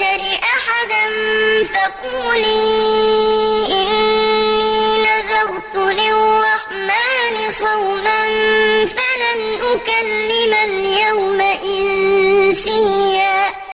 البشر أحدا فقولي إني نذرت للرحمن صوما فلن أكلم